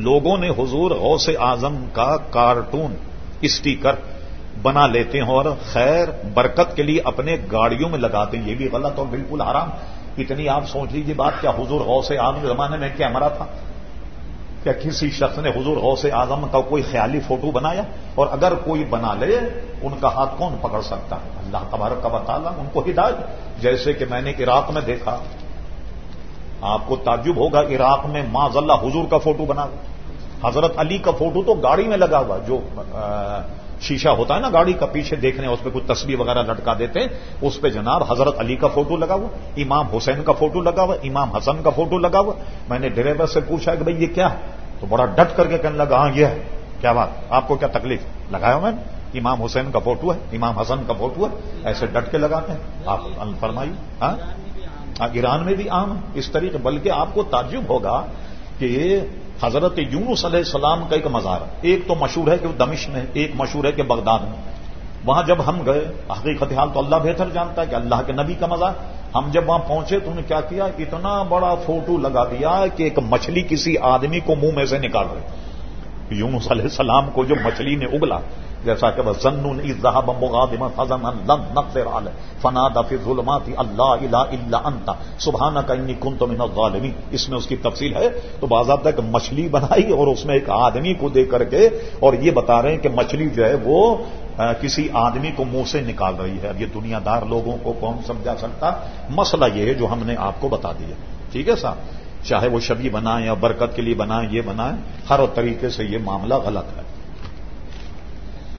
لوگوں نے حضور غوث اعظم کا کارٹون اسٹیکر بنا لیتے ہیں اور خیر برکت کے لیے اپنے گاڑیوں میں لگاتے ہیں، یہ بھی غلط اور بالکل آرام اتنی آپ سوچ لیجیے بات، کیا حضور غوث اعظم زمانے میں کیمرہ تھا؟ کیا کسی شخص نے حضور غوث اعظم کا کوئی خیالی فوٹو بنایا؟ اور اگر کوئی بنا لے، ان کا ہاتھ کون پکڑ سکتا؟ ہے اللہ تبارک کا بتالا ان کو ہدایت، جیسے کہ میں نے عراق میں دیکھا آپ کو تعجب ہوگا، عراق میں ماض اللہ حضور کا فوٹو بنا حضرت علی کا فوٹو تو گاڑی میں لگا ہوا، جو شیشہ ہوتا ہے نا گاڑی کا، پیچھے دیکھنے اس پہ کچھ تصویر وغیرہ لٹکا دیتے ہیں، اس پہ جناب حضرت علی کا فوٹو لگا ہوا، امام حسین کا فوٹو لگا ہوا، امام حسن کا فوٹو لگا ہوا۔ میں نے ڈرائیور سے پوچھا کہ بھائی یہ کیا ہے؟ تو بڑا ڈٹ کر کے کہنے لگا ہاں یہ ہے۔ کیا بات؟ آپ کو کیا تکلیف؟ لگایا میں نے۔ امام حسین کا فوٹو ہے، امام حسن کا فوٹو ہے، ایسے ڈٹ کے لگاتے ہیں۔ آپ فرمائیے ہاں؟ ایران میں بھی عام اس طریقے، بلکہ آپ کو تعجب ہوگا کہ حضرت یونس علیہ السلام کا ایک مزار، ایک تو مشہور ہے کہ وہ دمش میں، ایک مشہور ہے کہ بغداد میں۔ وہاں جب ہم گئے، حقیقت حال تو اللہ بہتر جانتا ہے کہ اللہ کے نبی کا مزار۔ ہم جب وہاں پہنچے تو انہوں نے کیا کیا؟ اتنا بڑا فوٹو لگا دیا کہ ایک مچھلی کسی آدمی کو منہ میں سے نکال رہے۔ یونس علیہ السلام کو جو مچھلی نے اگلا جیسا کہ وہ زن فضن فنا دفی ظلماتی اللہ الا اللہ انتا سبحانہ کا انی کن تو من اس میں اس کی تفصیل ہے، تو باضابطہ ایک مچھلی بنائی اور اس میں ایک آدمی کو دے کر کے، اور یہ بتا رہے ہیں کہ مچھلی جو ہے وہ کسی آدمی کو منہ سے نکال رہی ہے۔ اب یہ دنیا دار لوگوں کو کون سمجھا سکتا؟ مسئلہ یہ ہے جو ہم نے آپ کو بتا دیا ٹھیک ہے صاحب؟ چاہے وہ شبی بنائیں یا برکت کے لیے بنائیں، یہ بنائیں، ہر طریقے سے یہ معاملہ غلط ہے۔